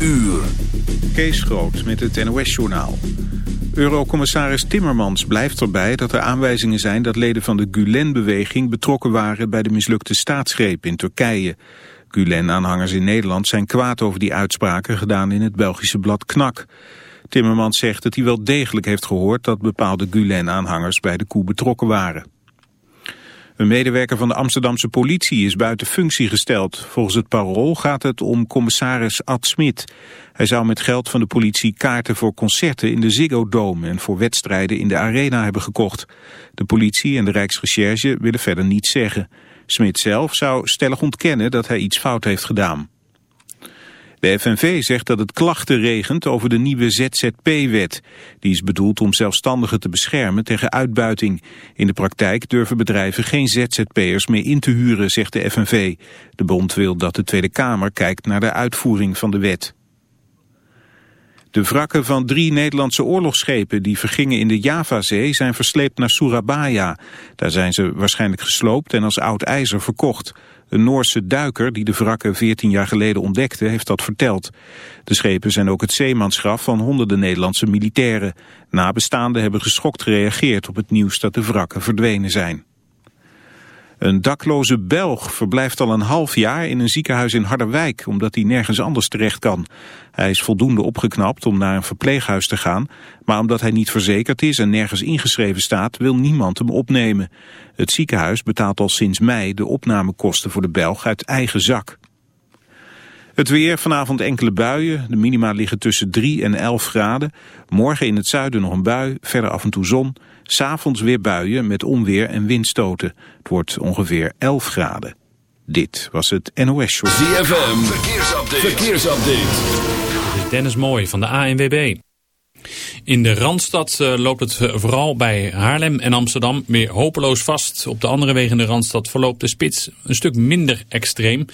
uur. Kees Groot met het NOS-journaal. Eurocommissaris Timmermans blijft erbij dat er aanwijzingen zijn dat leden van de Gulen-beweging betrokken waren bij de mislukte staatsgreep in Turkije. Gulen-aanhangers in Nederland zijn kwaad over die uitspraken gedaan in het Belgische blad Knak. Timmermans zegt dat hij wel degelijk heeft gehoord dat bepaalde Gulen-aanhangers bij de coup betrokken waren. Een medewerker van de Amsterdamse politie is buiten functie gesteld. Volgens het parool gaat het om commissaris Ad Smit. Hij zou met geld van de politie kaarten voor concerten in de Ziggo Dome en voor wedstrijden in de Arena hebben gekocht. De politie en de Rijksrecherche willen verder niets zeggen. Smit zelf zou stellig ontkennen dat hij iets fout heeft gedaan. De FNV zegt dat het klachten regent over de nieuwe ZZP-wet. Die is bedoeld om zelfstandigen te beschermen tegen uitbuiting. In de praktijk durven bedrijven geen ZZP'ers meer in te huren, zegt de FNV. De bond wil dat de Tweede Kamer kijkt naar de uitvoering van de wet. De wrakken van drie Nederlandse oorlogsschepen die vergingen in de Javazee zijn versleept naar Surabaya. Daar zijn ze waarschijnlijk gesloopt en als oud ijzer verkocht. Een Noorse duiker die de wrakken 14 jaar geleden ontdekte heeft dat verteld. De schepen zijn ook het zeemansgraf van honderden Nederlandse militairen. Nabestaanden hebben geschokt gereageerd op het nieuws dat de wrakken verdwenen zijn. Een dakloze Belg verblijft al een half jaar in een ziekenhuis in Harderwijk, omdat hij nergens anders terecht kan. Hij is voldoende opgeknapt om naar een verpleeghuis te gaan, maar omdat hij niet verzekerd is en nergens ingeschreven staat, wil niemand hem opnemen. Het ziekenhuis betaalt al sinds mei de opnamekosten voor de Belg uit eigen zak. Het weer, vanavond enkele buien. De minima liggen tussen 3 en 11 graden. Morgen in het zuiden nog een bui, verder af en toe zon. S'avonds weer buien met onweer en windstoten. Het wordt ongeveer 11 graden. Dit was het NOS Show. ZFM, verkeersupdate. verkeersupdate. Dit is Dennis Mooij van de ANWB. In de Randstad uh, loopt het eh, vooral bij Haarlem en Amsterdam weer hopeloos vast. Op de andere wegen in de Randstad verloopt de spits een stuk minder extreem.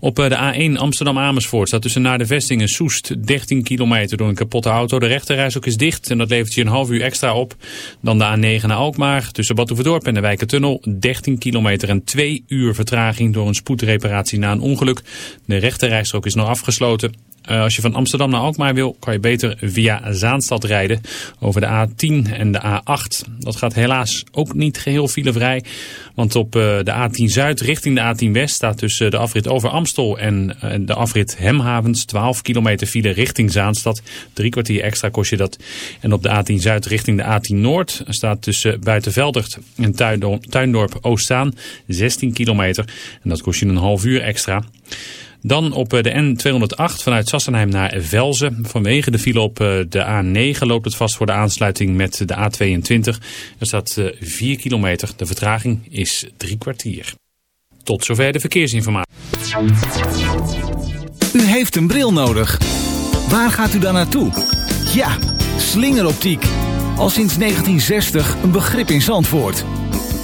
Op uh, de A1 Amsterdam-Amersfoort staat tussen naar de vesting en Soest 13 kilometer door een kapotte auto. De rechterreis ook is dicht en dat levert je een half uur extra op. Dan de A9 naar Alkmaar tussen Batuverdorp en de Wijkentunnel 13 kilometer en 2 uur vertraging door een spoedreparatie na een ongeluk. De rechterrijstrook is nog afgesloten. Uh, als je van Amsterdam naar Alkmaar wil, kan je beter via Zaanstad rijden over de A10 en de A8. Dat gaat helaas ook niet geheel filevrij, want op uh, de A10 Zuid richting de A10 West staat tussen de afrit over Amstel en uh, de afrit Hemhavens 12 kilometer file richting Zaanstad. Drie kwartier extra kost je dat. En op de A10 Zuid richting de A10 Noord staat tussen Buitenveldert en Tuindorp Oostzaan 16 kilometer. En dat kost je een half uur extra. Dan op eh, de N208 vanuit Sassenheim naar Velzen. Vanwege de file op eh, de A9 loopt het vast voor de aansluiting met de A22. Er staat 4 eh, kilometer. De vertraging is drie kwartier. Tot zover de verkeersinformatie. U heeft een bril nodig. Waar gaat u dan naartoe? Ja, slingeroptiek. Al sinds 1960 een begrip in Zandvoort.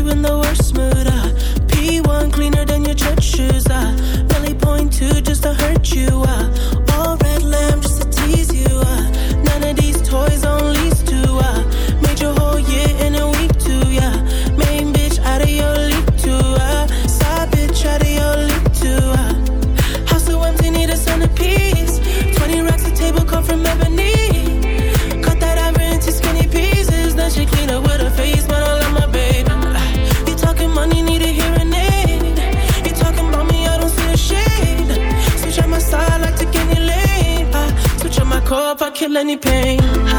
you in the worst mood. Uh. P1 cleaner than your church shoes. Uh. Belly point two just to hurt you. Uh. Any pain.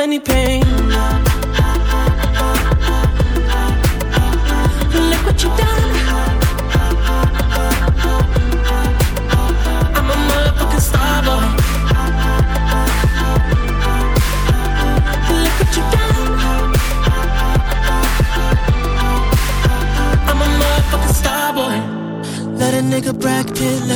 Any pain.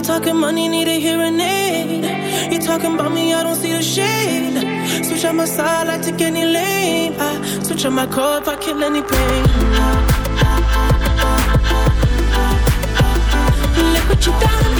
You talking money, need a hearing aid. You talking about me, I don't see the shade. Switch on my side, I take any lane. I switch on my core if I kill any pain. Look what you done.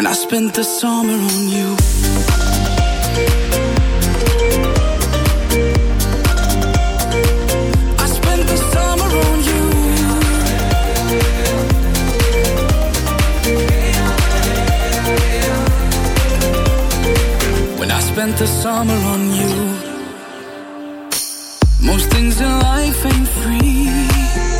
When I spent the summer on you. I spent the summer on you. When I spent the summer on you. Most things in life ain't free.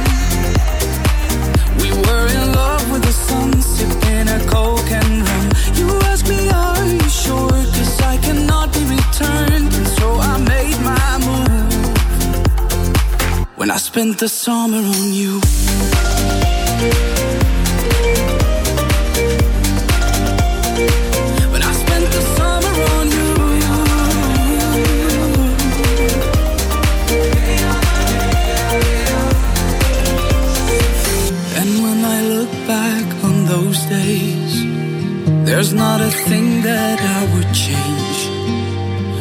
When I spent the summer on you. When I spent the summer on you. And when I look back on those days, there's not a thing that I would change.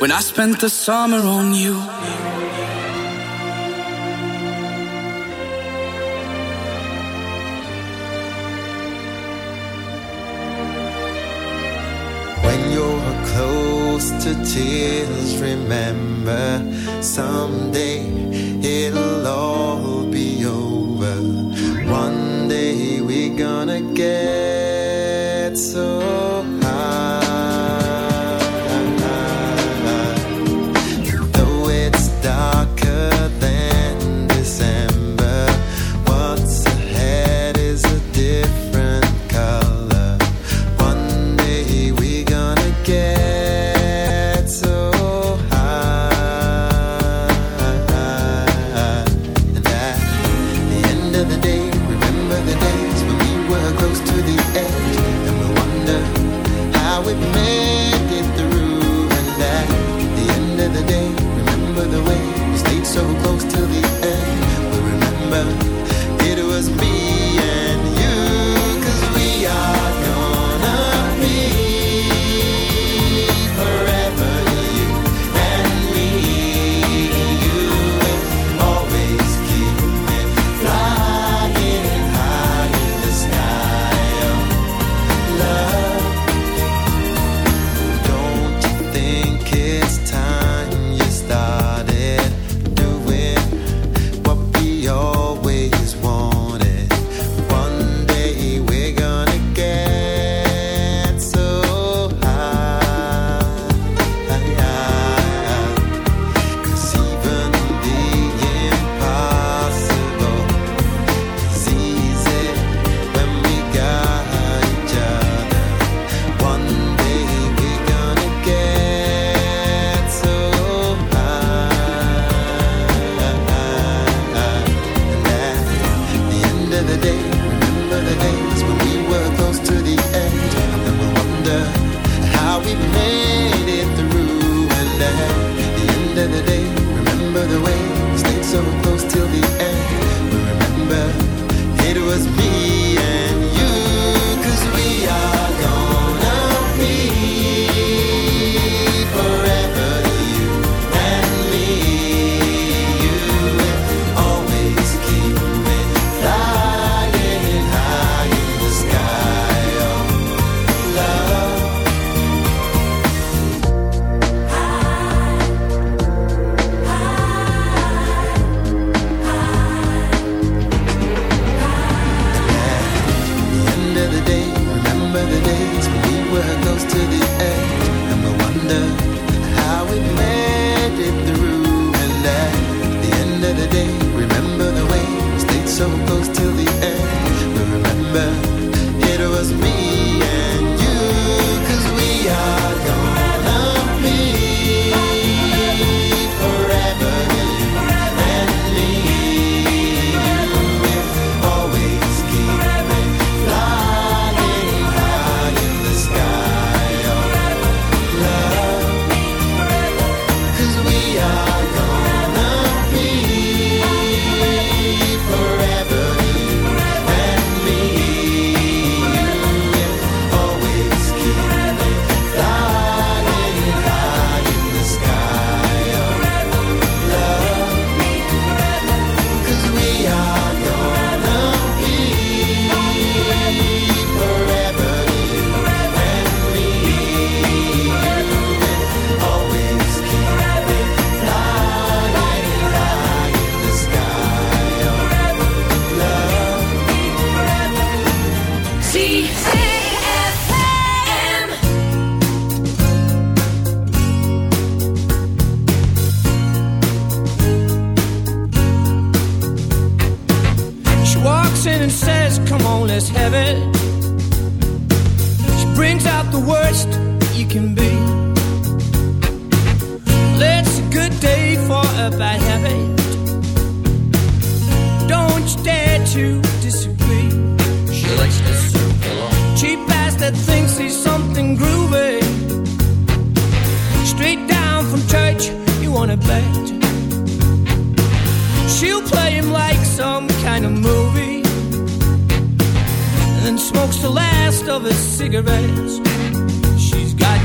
When I spent the summer on you. When you're close to tears, remember someday it'll all be over. One day we're gonna get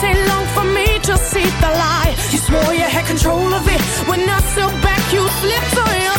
didn't take long for me to see the lie. You swore you had control of it. When I stood back, you slipped on your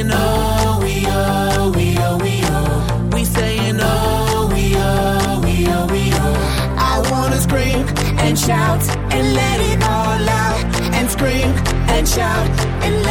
oh, shout and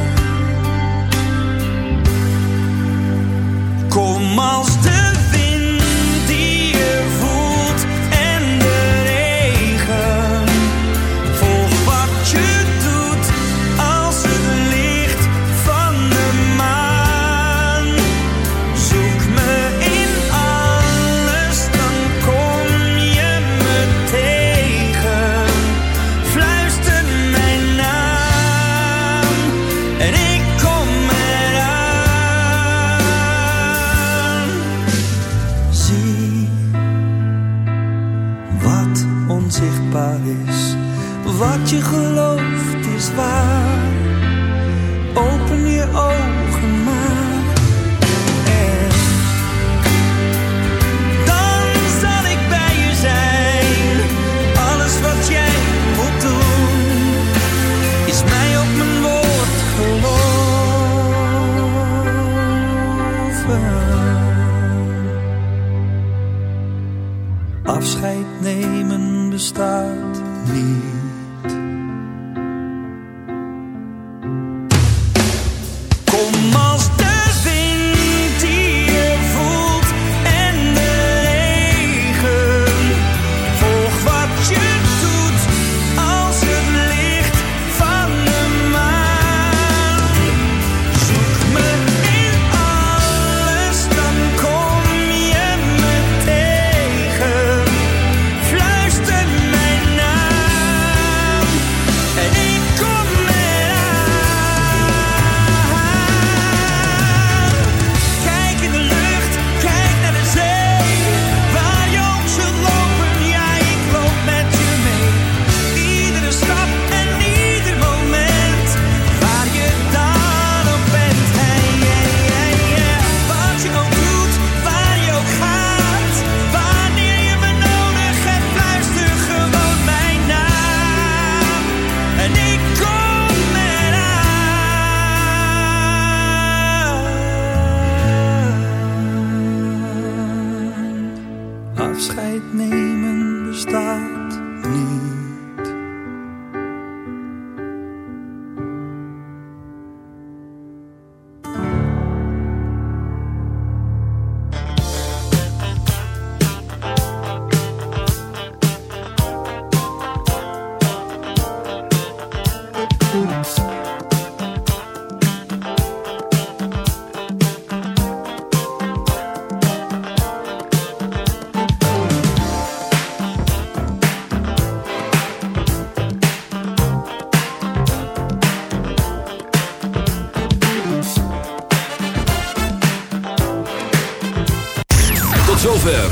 om de тихо